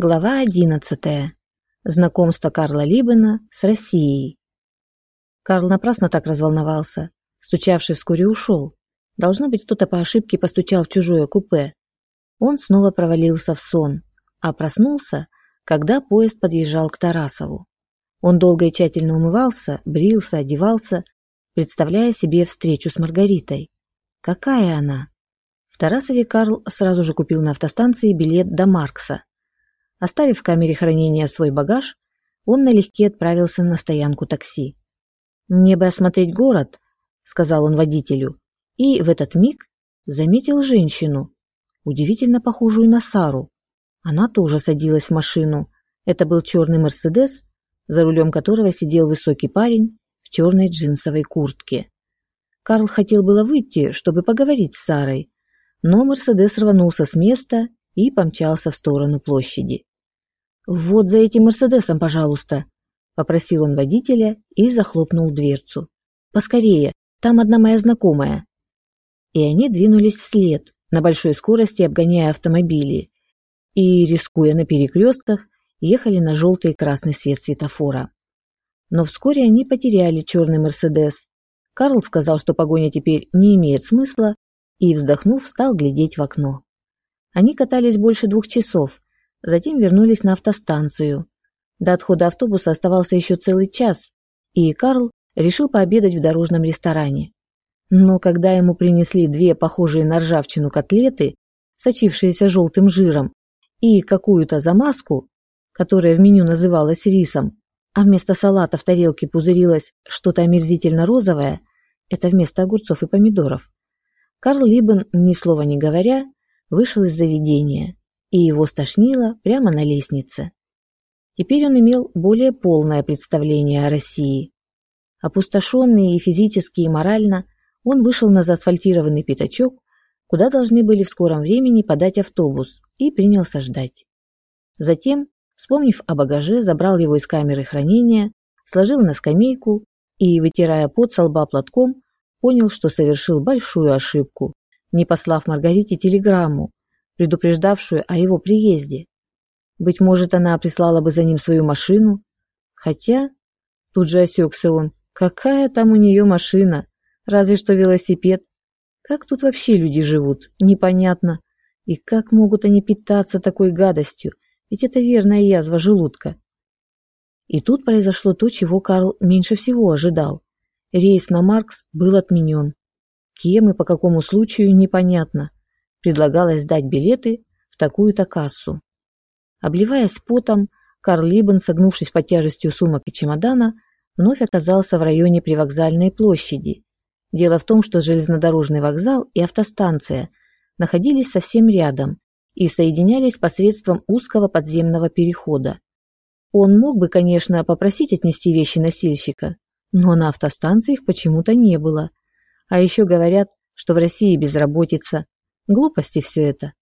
Глава одиннадцатая. Знакомство Карла Либена с Россией. Карл напрасно так разволновался. Стучавший вскоре ушел. Должно быть, кто-то по ошибке постучал в чужое купе. Он снова провалился в сон, а проснулся, когда поезд подъезжал к Тарасову. Он долго и тщательно умывался, брился, одевался, представляя себе встречу с Маргаритой. Какая она? В Тарасове Карл сразу же купил на автостанции билет до Маркса – Оставив в камере хранения свой багаж, он налегке отправился на стоянку такси. «Мне бы осмотреть город», — сказал он водителю, и в этот миг заметил женщину, удивительно похожую на Сару. Она тоже садилась в машину. Это был черный «Мерседес», за рулем которого сидел высокий парень в черной джинсовой куртке. Карл хотел было выйти, чтобы поговорить с Сарой, но «Мерседес» рванулся с места и помчался в сторону площади. «Вот за этим Мерседесом, пожалуйста», – попросил он водителя и захлопнул дверцу. «Поскорее, там одна моя знакомая». И они двинулись вслед, на большой скорости обгоняя автомобили, и, рискуя на перекрестках, ехали на желтый и красный свет светофора. Но вскоре они потеряли черный Мерседес. Карл сказал, что погоня теперь не имеет смысла, и, вздохнув, стал глядеть в окно. Они катались больше двух часов, Затем вернулись на автостанцию. До отхода автобуса оставался еще целый час, и Карл решил пообедать в дорожном ресторане. Но когда ему принесли две похожие на ржавчину котлеты, сочившиеся желтым жиром, и какую-то замазку, которая в меню называлась рисом, а вместо салата в тарелке пузырилось что-то омерзительно розовое, это вместо огурцов и помидоров. Карл Либен, ни слова не говоря, вышел из заведения и его стошнило прямо на лестнице. Теперь он имел более полное представление о России. Опустошенный и физически, и морально, он вышел на заасфальтированный пятачок, куда должны были в скором времени подать автобус, и принялся ждать. Затем, вспомнив о багаже, забрал его из камеры хранения, сложил на скамейку и, вытирая пот со лба платком, понял, что совершил большую ошибку, не послав Маргарите телеграмму, предупреждавшую о его приезде. Быть может, она прислала бы за ним свою машину. Хотя, тут же осекся он, какая там у нее машина, разве что велосипед. Как тут вообще люди живут, непонятно. И как могут они питаться такой гадостью, ведь это верная язва желудка. И тут произошло то, чего Карл меньше всего ожидал. Рейс на Маркс был отменен. Кем и по какому случаю, непонятно предлагалось сдать билеты в такую-то кассу. Обливаясь потом, Карл Либен, согнувшись под тяжестью сумок и чемодана, вновь оказался в районе привокзальной площади. Дело в том, что железнодорожный вокзал и автостанция находились совсем рядом и соединялись посредством узкого подземного перехода. Он мог бы, конечно, попросить отнести вещи носильщика, но на автостанции их почему-то не было. А еще говорят, что в России безработица, Глупости все это.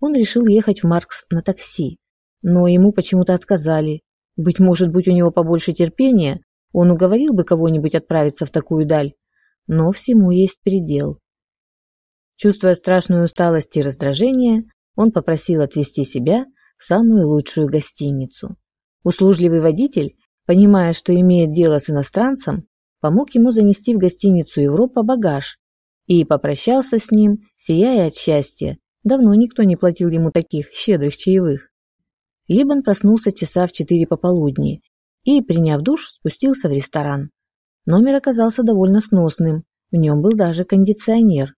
Он решил ехать в Маркс на такси, но ему почему-то отказали. Быть может, быть у него побольше терпения, он уговорил бы кого-нибудь отправиться в такую даль, но всему есть предел. Чувствуя страшную усталость и раздражение, он попросил отвезти себя в самую лучшую гостиницу. Услужливый водитель, понимая, что имеет дело с иностранцем, помог ему занести в гостиницу Европа багаж и попрощался с ним, сияя от счастья. Давно никто не платил ему таких щедрых чаевых. Либан проснулся часа в четыре пополудни и, приняв душ, спустился в ресторан. Номер оказался довольно сносным, в нем был даже кондиционер.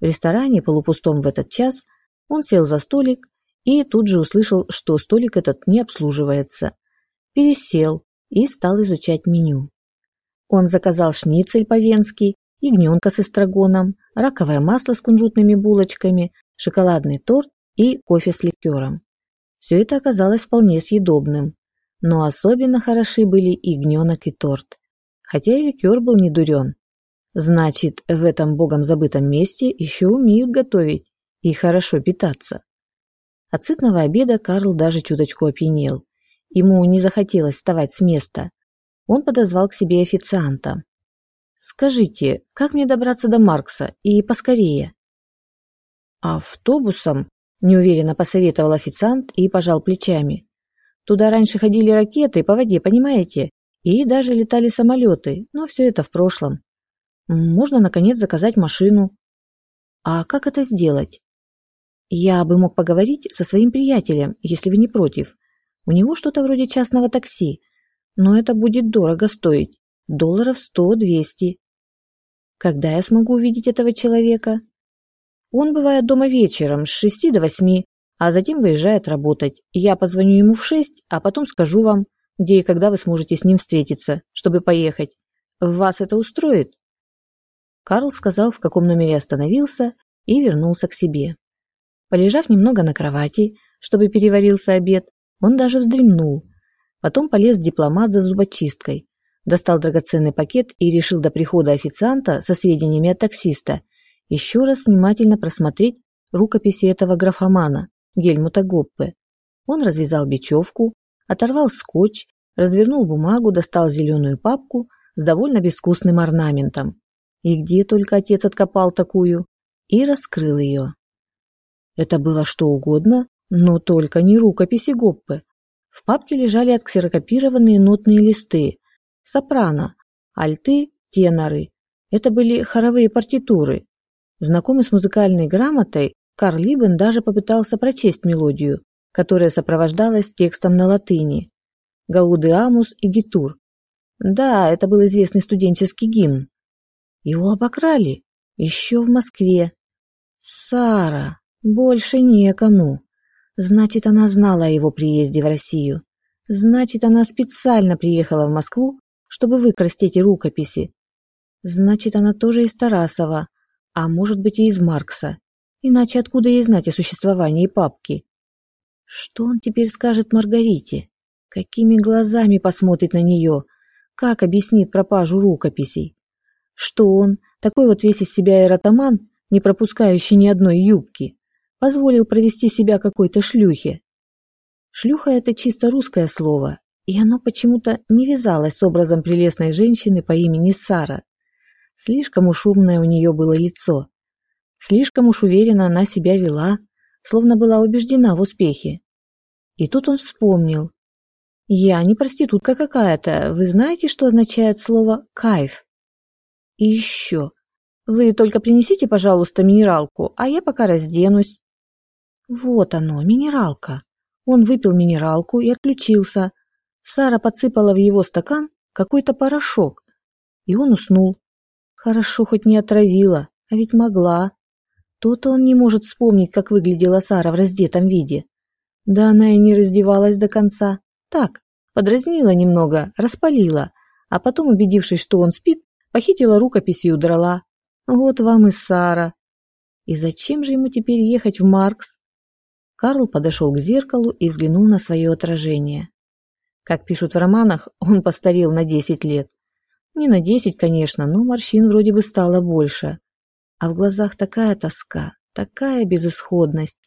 В ресторане, полупустом в этот час, он сел за столик и тут же услышал, что столик этот не обслуживается. Пересел и стал изучать меню. Он заказал шницель по-венски ягненка с эстрагоном, раковое масло с кунжутными булочками, шоколадный торт и кофе с ликером. Все это оказалось вполне съедобным, но особенно хороши были и ягненок, и торт. Хотя и ликер был не дурен. Значит, в этом богом забытом месте еще умеют готовить и хорошо питаться. От сытного обеда Карл даже чуточку опьянел. Ему не захотелось вставать с места. Он подозвал к себе официанта. Скажите, как мне добраться до Маркса и поскорее? Автобусом? Неуверенно посоветовал официант и пожал плечами. Туда раньше ходили ракеты по воде, понимаете? И даже летали самолеты, но все это в прошлом. Можно, наконец, заказать машину. А как это сделать? Я бы мог поговорить со своим приятелем, если вы не против. У него что-то вроде частного такси, но это будет дорого стоить. Долларов сто-двести. Когда я смогу увидеть этого человека? Он бывает дома вечером с шести до восьми, а затем выезжает работать. Я позвоню ему в шесть, а потом скажу вам, где и когда вы сможете с ним встретиться, чтобы поехать. Вас это устроит? Карл сказал, в каком номере остановился, и вернулся к себе. Полежав немного на кровати, чтобы переварился обед, он даже вздремнул. Потом полез дипломат за зубочисткой, достал драгоценный пакет и решил до прихода официанта со сведениями от таксиста еще раз внимательно просмотреть рукописи этого графомана, Гельмута Гоппе. Он развязал бечевку, оторвал скотч, развернул бумагу, достал зеленую папку с довольно безвкусным орнаментом. И где только отец откопал такую? И раскрыл ее. Это было что угодно, но только не рукописи Гоппе. В папке лежали отксерокопированные нотные листы. Сопрано, альты, теноры. Это были хоровые партитуры. Знакомый с музыкальной грамотой, Карл Либен даже попытался прочесть мелодию, которая сопровождалась текстом на латыни. Гаудеамус и Гитур. Да, это был известный студенческий гимн. Его обокрали. Еще в Москве. Сара. Больше некому. Значит, она знала о его приезде в Россию. Значит, она специально приехала в Москву, чтобы выкрасть эти рукописи. Значит, она тоже из Тарасова, а может быть и из Маркса. Иначе откуда ей знать о существовании папки? Что он теперь скажет Маргарите? Какими глазами посмотрит на нее? Как объяснит пропажу рукописей? Что он, такой вот весь из себя эротоман, не пропускающий ни одной юбки, позволил провести себя какой-то шлюхе? Шлюха – это чисто русское слово, и оно почему-то не вязалось с образом прелестной женщины по имени Сара. Слишком уж умное у нее было лицо. Слишком уж уверенно она себя вела, словно была убеждена в успехе. И тут он вспомнил. «Я не проститутка какая-то. Вы знаете, что означает слово «кайф»?» И еще. Вы только принесите, пожалуйста, минералку, а я пока разденусь. Вот оно, минералка. Он выпил минералку и отключился. Сара подсыпала в его стакан какой-то порошок, и он уснул. Хорошо хоть не отравила, а ведь могла. То-то он не может вспомнить, как выглядела Сара в раздетом виде. Да она и не раздевалась до конца. Так, подразнила немного, распалила, а потом, убедившись, что он спит, Похитила рукопись и удрала. Вот вам и Сара. И зачем же ему теперь ехать в Маркс? Карл подошел к зеркалу и взглянул на свое отражение. Как пишут в романах, он постарел на 10 лет. Не на 10, конечно, но морщин вроде бы стало больше. А в глазах такая тоска, такая безысходность.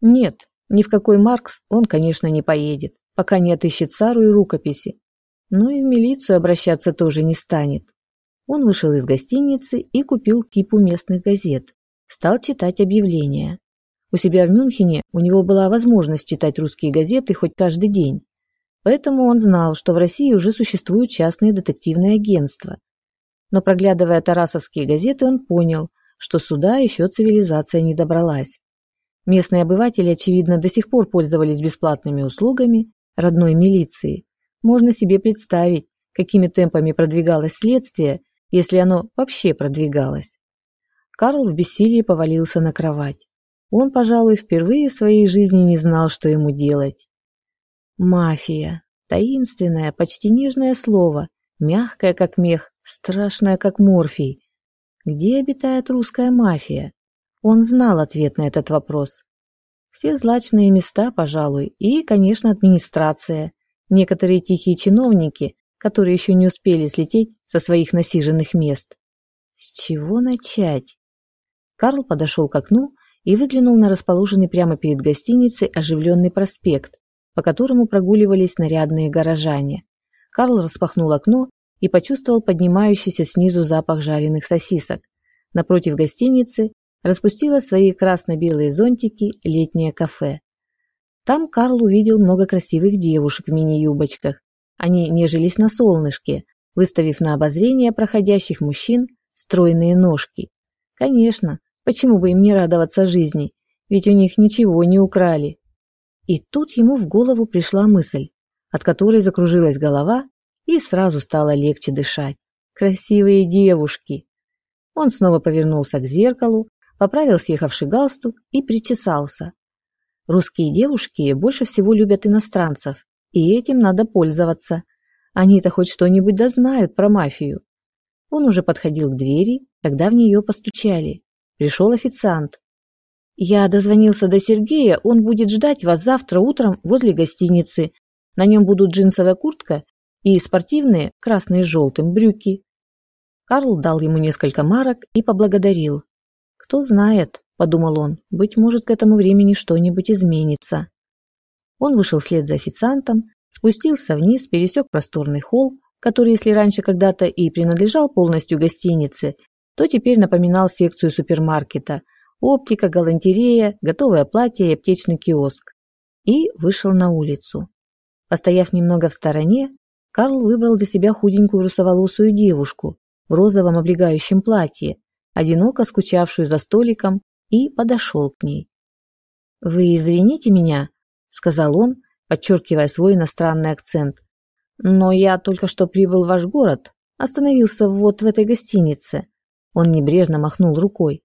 Нет, ни в какой Маркс он, конечно, не поедет, пока не отыщет Сару и рукописи. Но и в милицию обращаться тоже не станет. Он вышел из гостиницы и купил кипу местных газет. Стал читать объявления. У себя в Мюнхене у него была возможность читать русские газеты хоть каждый день. Поэтому он знал, что в России уже существуют частные детективные агентства. Но проглядывая тарасовские газеты, он понял, что сюда еще цивилизация не добралась. Местные обыватели, очевидно, до сих пор пользовались бесплатными услугами родной милиции. Можно себе представить, какими темпами продвигалось следствие, если оно вообще продвигалось. Карл в бессилии повалился на кровать. Он, пожалуй, впервые в своей жизни не знал, что ему делать. Мафия. Таинственное, почти нежное слово, мягкое, как мех, страшное, как морфий. Где обитает русская мафия? Он знал ответ на этот вопрос. Все злачные места, пожалуй, и, конечно, администрация. Некоторые тихие чиновники, которые еще не успели слететь со своих насиженных мест. С чего начать? Карл подошел к окну и выглянул на расположенный прямо перед гостиницей оживленный проспект, по которому прогуливались нарядные горожане. Карл распахнул окно и почувствовал поднимающийся снизу запах жареных сосисок. Напротив гостиницы распустила свои красно-белые зонтики летнее кафе. Там Карл увидел много красивых девушек в мини-юбочках. Они нежились на солнышке, выставив на обозрение проходящих мужчин стройные ножки. Конечно, почему бы им не радоваться жизни, ведь у них ничего не украли. И тут ему в голову пришла мысль, от которой закружилась голова и сразу стало легче дышать. Красивые девушки. Он снова повернулся к зеркалу, поправил съехавший галстук и причесался. Русские девушки больше всего любят иностранцев, и этим надо пользоваться. Они-то хоть что-нибудь да знают про мафию. Он уже подходил к двери, когда в нее постучали. Пришел официант. «Я дозвонился до Сергея, он будет ждать вас завтра утром возле гостиницы. На нем будут джинсовая куртка и спортивные, красные с желтым, брюки». Карл дал ему несколько марок и поблагодарил. «Кто знает», – подумал он, – «быть может, к этому времени что-нибудь изменится». Он вышел вслед за официантом, спустился вниз, пересек просторный холл, который, если раньше когда-то и принадлежал полностью гостинице, то теперь напоминал секцию супермаркета – оптика, галантерея, готовое платье и аптечный киоск. И вышел на улицу. Постояв немного в стороне, Карл выбрал для себя худенькую русоволосую девушку в розовом облегающем платье, одиноко скучавшую за столиком, и подошел к ней. «Вы извините меня», — сказал он, подчеркивая свой иностранный акцент, «но я только что прибыл в ваш город, остановился вот в этой гостинице». Он небрежно махнул рукой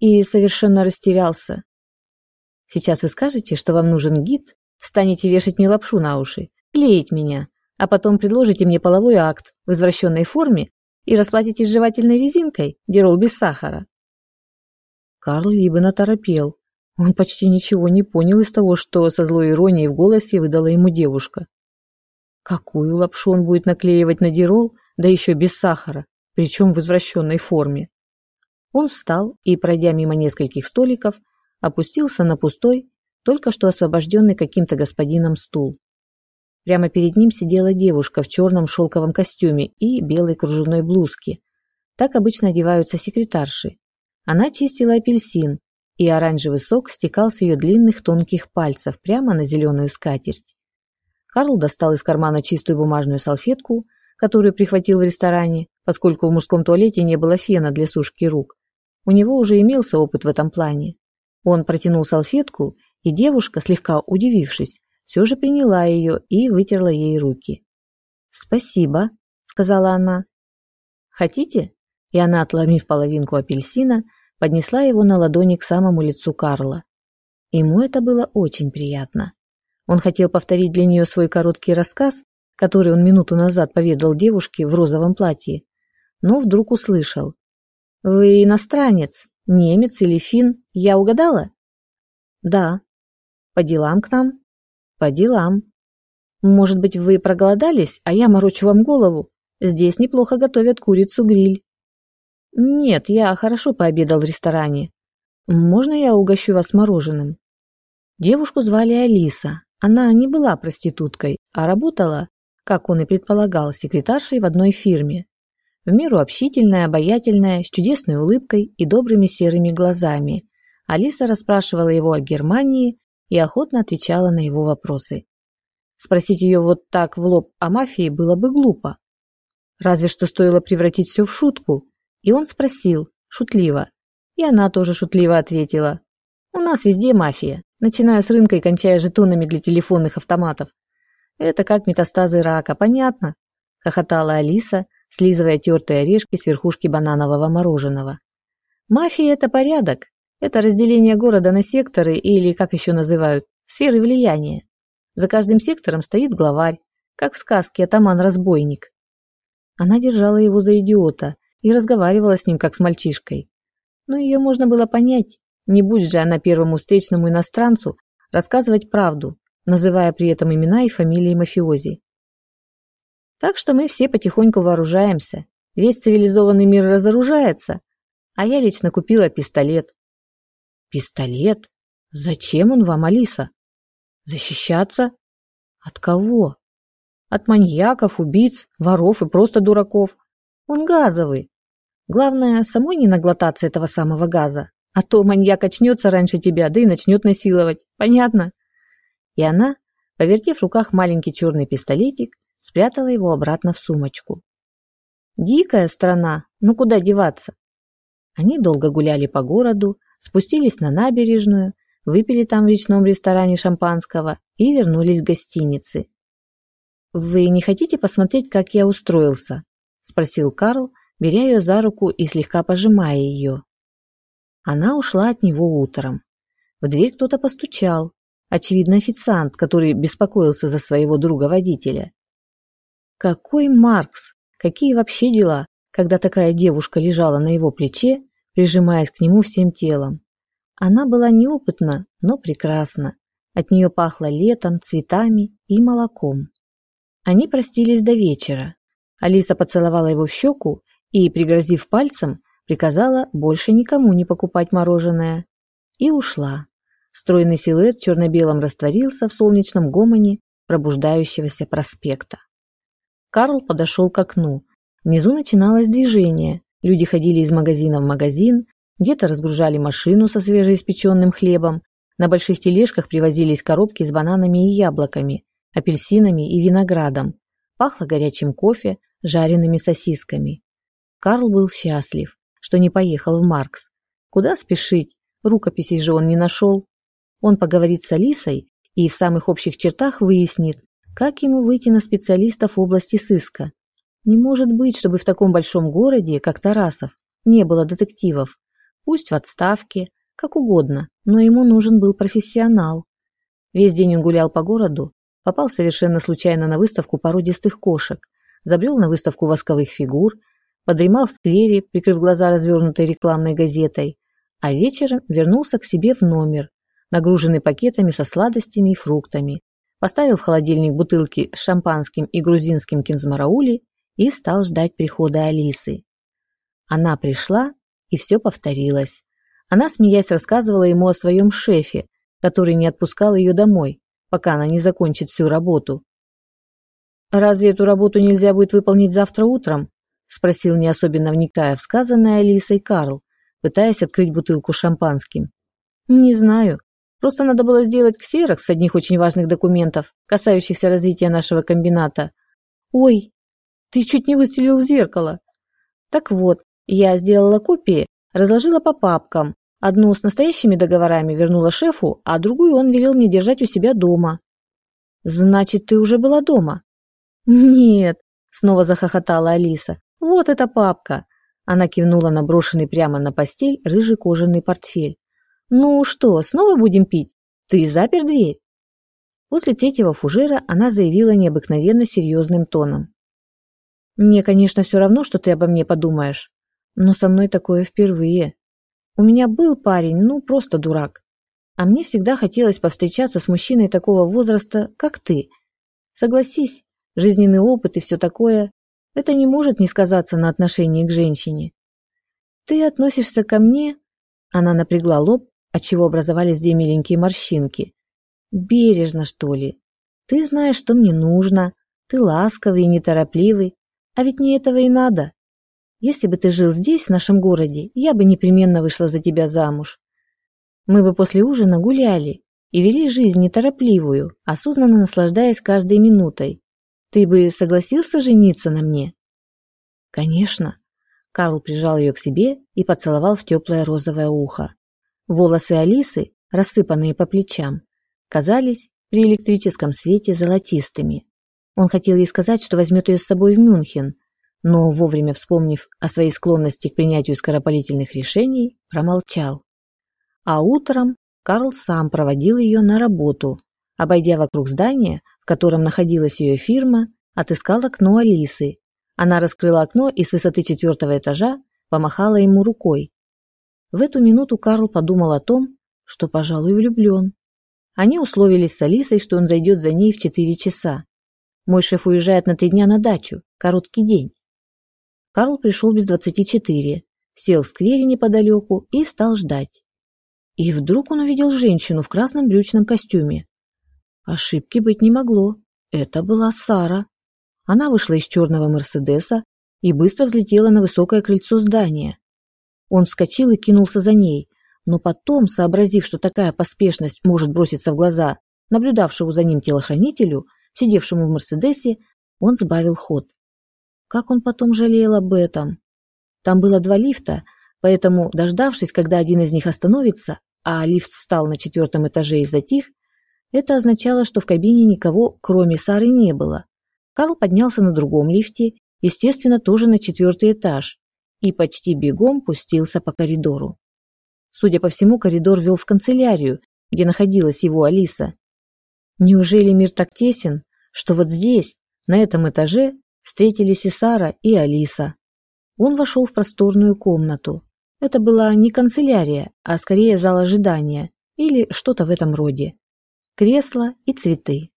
и совершенно растерялся. Сейчас вы скажете, что вам нужен гид, станете вешать мне лапшу на уши, клеить меня, а потом предложите мне половой акт в извращенной форме и расплатитесь жевательной резинкой, дерол без сахара. Карл Либен оторопел. Он почти ничего не понял из того, что со злой иронией в голосе выдала ему девушка. Какую лапшу он будет наклеивать на дерол, да еще без сахара, причем в извращенной форме? Он встал и, пройдя мимо нескольких столиков, опустился на пустой, только что освобожденный каким-то господином стул. Прямо перед ним сидела девушка в черном шелковом костюме и белой кружевной блузке. Так обычно одеваются секретарши. Она чистила апельсин, и оранжевый сок стекал с ее длинных тонких пальцев прямо на зеленую скатерть. Карл достал из кармана чистую бумажную салфетку, которую прихватил в ресторане, поскольку в мужском туалете не было фена для сушки рук, у него уже имелся опыт в этом плане. Он протянул салфетку, и девушка, слегка удивившись, все же приняла ее и вытерла ей руки. «Спасибо», — сказала она. «Хотите?» И она, отломив половинку апельсина, поднесла его на ладони к самому лицу Карла. Ему это было очень приятно. Он хотел повторить для нее свой короткий рассказ, который он минуту назад поведал девушке в розовом платье, но вдруг услышал. Вы иностранец, немец или фин? Я угадала? Да. По делам к нам? По делам. Может быть, вы проголодались, а я морочу вам голову? Здесь неплохо готовят курицу-гриль. Нет, я хорошо пообедал в ресторане. Можно я угощу вас мороженым? Девушку звали Алиса. Она не была проституткой, а работала, как он и предполагал, секретаршей в одной фирме в меру общительная, обаятельная, с чудесной улыбкой и добрыми серыми глазами. Алиса расспрашивала его о Германии и охотно отвечала на его вопросы. Спросить ее вот так в лоб о мафии было бы глупо. Разве что стоило превратить все в шутку. И он спросил, шутливо. И она тоже шутливо ответила. «У нас везде мафия, начиная с рынка и кончая жетонами для телефонных автоматов. Это как метастазы рака, понятно?» Хохотала Алиса, слизывая тертые орешки с верхушки бананового мороженого. Мафия – это порядок. Это разделение города на секторы или, как еще называют, сферы влияния. За каждым сектором стоит главарь, как в сказке атаман-разбойник. Она держала его за идиота и разговаривала с ним, как с мальчишкой. Но ее можно было понять. Не будь же она первому встречному иностранцу рассказывать правду, называя при этом имена и фамилии мафиози. Так что мы все потихоньку вооружаемся. Весь цивилизованный мир разоружается. А я лично купила пистолет. Пистолет? Зачем он вам, Алиса? Защищаться? От кого? От маньяков, убийц, воров и просто дураков. Он газовый. Главное, самой не наглотаться этого самого газа, А то маньяк очнется раньше тебя, да и начнет насиловать. Понятно?» И она, повертев в руках маленький черный пистолетик, спрятала его обратно в сумочку. «Дикая страна, ну куда деваться?» Они долго гуляли по городу, спустились на набережную, выпили там в речном ресторане шампанского и вернулись к гостинице. «Вы не хотите посмотреть, как я устроился?» – спросил Карл, беря ее за руку и слегка пожимая ее. Она ушла от него утром. В дверь кто-то постучал. Очевидно, официант, который беспокоился за своего друга-водителя. Какой Маркс? Какие вообще дела, когда такая девушка лежала на его плече, прижимаясь к нему всем телом? Она была неопытна, но прекрасна. От нее пахло летом, цветами и молоком. Они простились до вечера. Алиса поцеловала его в щеку и, пригрозив пальцем, приказала больше никому не покупать мороженое. И ушла. Стройный силуэт черно-белом растворился в солнечном гомоне пробуждающегося проспекта. Карл подошел к окну. Внизу начиналось движение. Люди ходили из магазина в магазин, где-то разгружали машину со свежеиспеченным хлебом, на больших тележках привозились коробки с бананами и яблоками, апельсинами и виноградом. Пахло горячим кофе, жареными сосисками. Карл был счастлив, что не поехал в Маркс. Куда спешить? Рукописей же он не нашел. Он поговорит с Алисой и в самых общих чертах выяснит, как ему выйти на специалистов в области сыска. Не может быть, чтобы в таком большом городе, как Тарасов, не было детективов. Пусть в отставке, как угодно, но ему нужен был профессионал. Весь день он гулял по городу, попал совершенно случайно на выставку породистых кошек, забрел на выставку восковых фигур, подремал в сквере, прикрыв глаза развернутой рекламной газетой, а вечером вернулся к себе в номер, нагруженный пакетами со сладостями и фруктами, поставил в холодильник бутылки с шампанским и грузинским кинзмараули и стал ждать прихода Алисы. Она пришла, и все повторилось. Она, смеясь, рассказывала ему о своем шефе, который не отпускал ее домой, пока она не закончит всю работу. «Разве эту работу нельзя будет выполнить завтра утром?» – спросил, не особенно вникая в сказанное Алисой Карл, пытаясь открыть бутылку шампанским. «Не знаю. Просто надо было сделать ксерокс одних очень важных документов, касающихся развития нашего комбината. Ой, ты чуть не выстрелил в зеркало. Так вот, я сделала копии, разложила по папкам. Одну с настоящими договорами вернула шефу, а другую он велел мне держать у себя дома. Значит, ты уже была дома? Нет, снова захохотала Алиса. Вот эта папка. Она кивнула на брошенный прямо на постель рыжий кожаный портфель. «Ну что, снова будем пить? Ты запер дверь?» После третьего фужера она заявила необыкновенно серьезным тоном. «Мне, конечно, все равно, что ты обо мне подумаешь, но со мной такое впервые. У меня был парень, ну, просто дурак. А мне всегда хотелось повстречаться с мужчиной такого возраста, как ты. Согласись, жизненный опыт и все такое, это не может не сказаться на отношении к женщине. Ты относишься ко мне...» Она напрягла лоб, отчего образовались две миленькие морщинки. Бережно, что ли? Ты знаешь, что мне нужно. Ты ласковый и неторопливый. А ведь мне этого и надо. Если бы ты жил здесь, в нашем городе, я бы непременно вышла за тебя замуж. Мы бы после ужина гуляли и вели жизнь неторопливую, осознанно наслаждаясь каждой минутой. Ты бы согласился жениться на мне? Конечно. Карл прижал ее к себе и поцеловал в теплое розовое ухо. Волосы Алисы, рассыпанные по плечам, казались при электрическом свете золотистыми. Он хотел ей сказать, что возьмет ее с собой в Мюнхен, но, вовремя вспомнив о своей склонности к принятию скоропалительных решений, промолчал. А утром Карл сам проводил ее на работу. Обойдя вокруг здания, в котором находилась ее фирма, отыскал окно Алисы. Она раскрыла окно и с высоты четвертого этажа помахала ему рукой, в эту минуту Карл подумал о том, что, пожалуй, влюблен. Они условились с Алисой, что он зайдет за ней в четыре часа. Мой шеф уезжает на три дня на дачу, короткий день. Карл пришел без двадцати четыре, сел в сквере неподалеку и стал ждать. И вдруг он увидел женщину в красном брючном костюме. Ошибки быть не могло. Это была Сара. Она вышла из черного Мерседеса и быстро взлетела на высокое крыльцо здания. Он вскочил и кинулся за ней, Но потом, сообразив, что такая поспешность может броситься в глаза наблюдавшему за ним телохранителю, сидевшему в Мерседесе, он сбавил ход. Как он потом жалел об этом? Там было два лифта, поэтому, дождавшись, когда один из них остановится, а лифт встал на четвертом этаже и затих, это означало, что в кабине никого, кроме Сары, не было. Карл поднялся на другом лифте, естественно, тоже на четвертый этаж, и почти бегом пустился по коридору. Судя по всему, коридор вел в канцелярию, где находилась его Алиса. Неужели мир так тесен, что вот здесь, на этом этаже, встретились и Сара, и Алиса? Он вошел в просторную комнату. Это была не канцелярия, а скорее зал ожидания или что-то в этом роде. Кресла и цветы.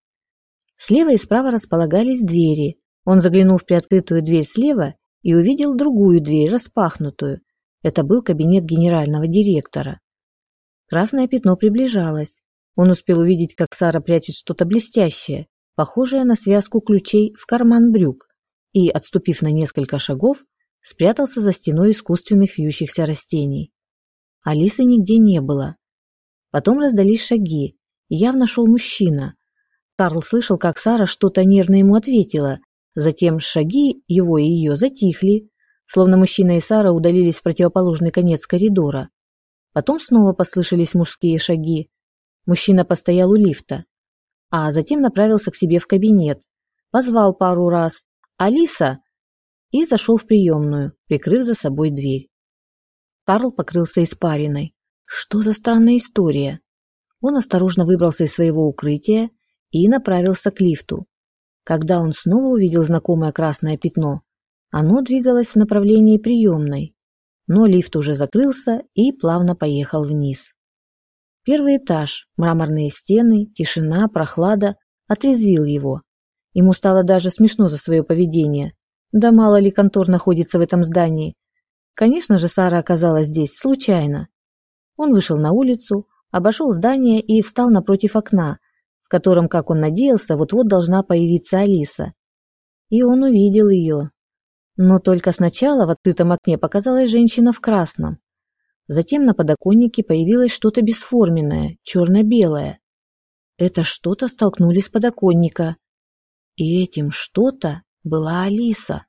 Слева и справа располагались двери. Он заглянул в приоткрытую дверь слева и увидел другую дверь, распахнутую. Это был кабинет генерального директора. Красное пятно приближалось. Он успел увидеть, как Сара прячет что-то блестящее, похожее на связку ключей в карман брюк, и, отступив на несколько шагов, спрятался за стеной искусственных вьющихся растений. Алисы нигде не было. Потом раздались шаги, и явно шел мужчина. Карл слышал, как Сара что-то нервно ему ответила, затем шаги его и ее затихли, словно мужчина и Сара удалились в противоположный конец коридора. Потом снова послышались мужские шаги. Мужчина постоял у лифта, а затем направился к себе в кабинет, позвал пару раз «Алиса!» и зашел в приемную, прикрыв за собой дверь. Карл покрылся испариной. Что за странная история? Он осторожно выбрался из своего укрытия и направился к лифту. Когда он снова увидел знакомое красное пятно, оно двигалось в направлении приемной, но лифт уже закрылся и плавно поехал вниз. Первый этаж, мраморные стены, тишина, прохлада отрезвил его. Ему стало даже смешно за свое поведение. Да мало ли контор находится в этом здании. Конечно же, Сара оказалась здесь случайно. Он вышел на улицу, обошел здание и встал напротив окна, котором, как он надеялся, вот-вот должна появиться Алиса. И он увидел ее, но только сначала в открытом окне показалась женщина в красном. Затем на подоконнике появилось что-то бесформенное, черно-белое. Это что-то столкнули с подоконника. И этим что-то была Алиса.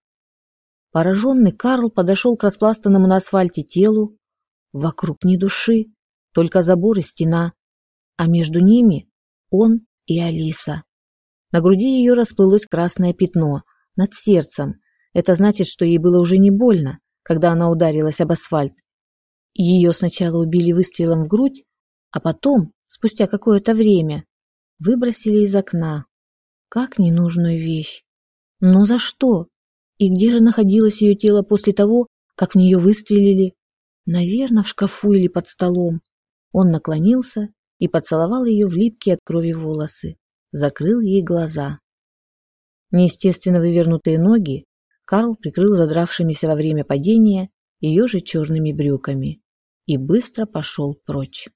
Пораженный Карл подошел к распластанному на асфальте телу. Вокруг ни души, только забор и стена. А между ними он и Алиса. На груди ее расплылось красное пятно, над сердцем, это значит, что ей было уже не больно, когда она ударилась об асфальт. Ее сначала убили выстрелом в грудь, а потом, спустя какое-то время, выбросили из окна. Как ненужную вещь. Но за что? И где же находилось ее тело после того, как в нее выстрелили? Наверное, в шкафу или под столом. Он наклонился и поцеловал ее в липкие от крови волосы, закрыл ей глаза. Неестественно вывернутые ноги Карл прикрыл задравшимися во время падения ее же черными брюками и быстро пошел прочь.